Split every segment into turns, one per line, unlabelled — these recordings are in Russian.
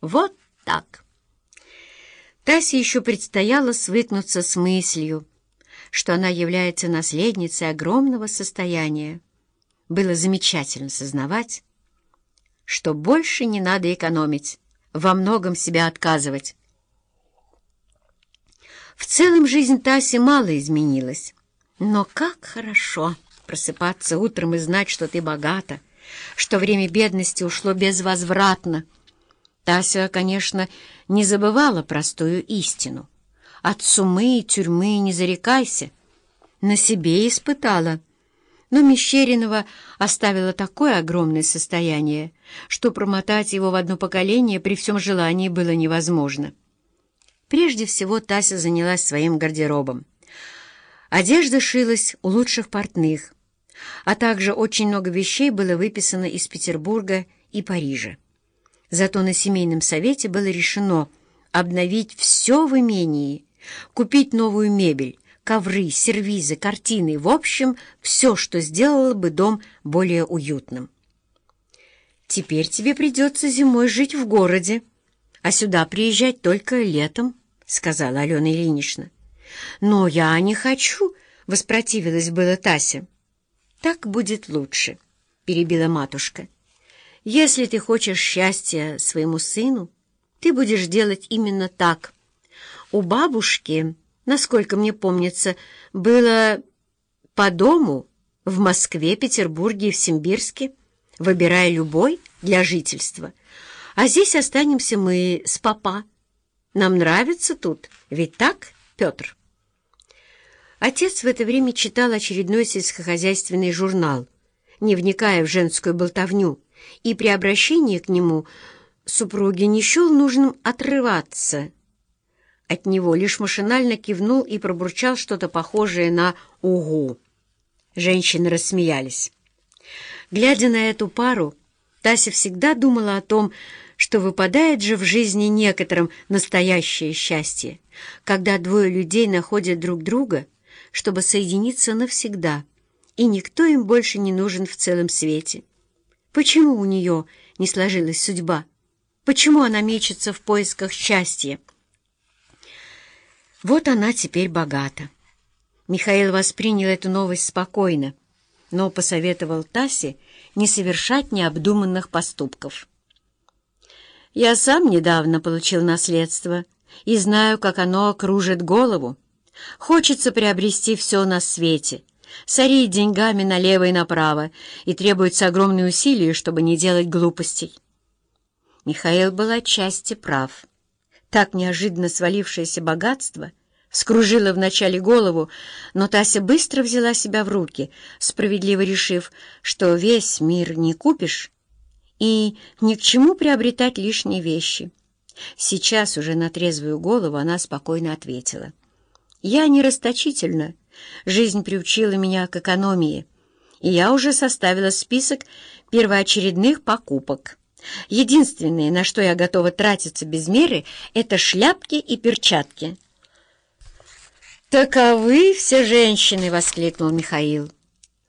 Вот так. Тасе еще предстояло свыкнуться с мыслью, что она является наследницей огромного состояния. Было замечательно сознавать, что больше не надо экономить, во многом себя отказывать. В целом жизнь Таси мало изменилась. Но как хорошо просыпаться утром и знать, что ты богата, что время бедности ушло безвозвратно. Тася, конечно, не забывала простую истину. От сумы и тюрьмы не зарекайся. На себе испытала. Но Мещеринова оставила такое огромное состояние, что промотать его в одно поколение при всем желании было невозможно. Прежде всего Тася занялась своим гардеробом. Одежда шилась у лучших портных, а также очень много вещей было выписано из Петербурга и Парижа. Зато на семейном совете было решено обновить все в имении, купить новую мебель, ковры, сервизы, картины, в общем, все, что сделало бы дом более уютным. «Теперь тебе придется зимой жить в городе, а сюда приезжать только летом», — сказала Алена Ильинична. «Но я не хочу», — воспротивилась была Тася. «Так будет лучше», — перебила матушка. «Если ты хочешь счастья своему сыну, ты будешь делать именно так. У бабушки, насколько мне помнится, было по дому в Москве, Петербурге и в Симбирске, выбирая любой для жительства. А здесь останемся мы с папа. Нам нравится тут, ведь так, Петр?» Отец в это время читал очередной сельскохозяйственный журнал, не вникая в женскую болтовню, и при обращении к нему супруги не счел нужным отрываться. От него лишь машинально кивнул и пробурчал что-то похожее на «угу». Женщины рассмеялись. Глядя на эту пару, Тася всегда думала о том, что выпадает же в жизни некоторым настоящее счастье, когда двое людей находят друг друга — чтобы соединиться навсегда, и никто им больше не нужен в целом свете. Почему у нее не сложилась судьба? Почему она мечется в поисках счастья? Вот она теперь богата. Михаил воспринял эту новость спокойно, но посоветовал Тасе не совершать необдуманных поступков. «Я сам недавно получил наследство и знаю, как оно окружит голову», Хочется приобрести все на свете, сорить деньгами налево и направо, и требуется огромные усилия, чтобы не делать глупостей. Михаил был отчасти прав. Так неожиданно свалившееся богатство вскружило вначале голову, но Тася быстро взяла себя в руки, справедливо решив, что весь мир не купишь, и ни к чему приобретать лишние вещи. Сейчас уже на трезвую голову она спокойно ответила — я не расточительна. Жизнь приучила меня к экономии, и я уже составила список первоочередных покупок. Единственное, на что я готова тратиться без меры, это шляпки и перчатки. «Таковы все женщины!» — воскликнул Михаил.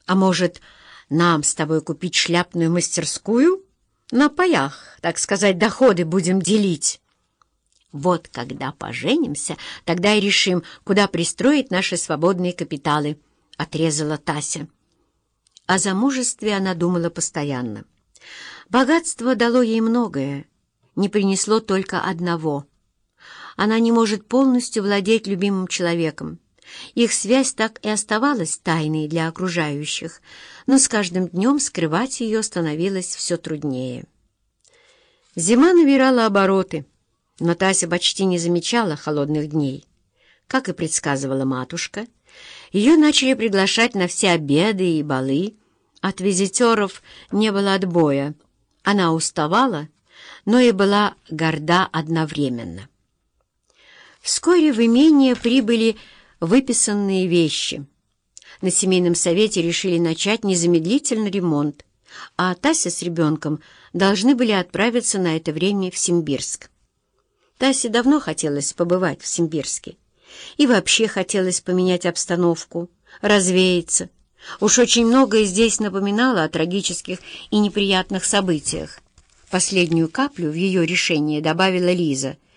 «А может, нам с тобой купить шляпную мастерскую? На паях, так сказать, доходы будем делить». Вот когда поженимся, тогда и решим, куда пристроить наши свободные капиталы», — отрезала Тася. О замужестве она думала постоянно. Богатство дало ей многое, не принесло только одного. Она не может полностью владеть любимым человеком. Их связь так и оставалась тайной для окружающих, но с каждым днем скрывать ее становилось все труднее. Зима набирала обороты — но Тася почти не замечала холодных дней. Как и предсказывала матушка, ее начали приглашать на все обеды и балы. От визитеров не было отбоя. Она уставала, но и была горда одновременно. Вскоре в имение прибыли выписанные вещи. На семейном совете решили начать незамедлительно ремонт, а Тася с ребенком должны были отправиться на это время в Симбирск. Тасе давно хотелось побывать в Симбирске. И вообще хотелось поменять обстановку, развеяться. Уж очень многое здесь напоминало о трагических и неприятных событиях. Последнюю каплю в ее решение добавила Лиза —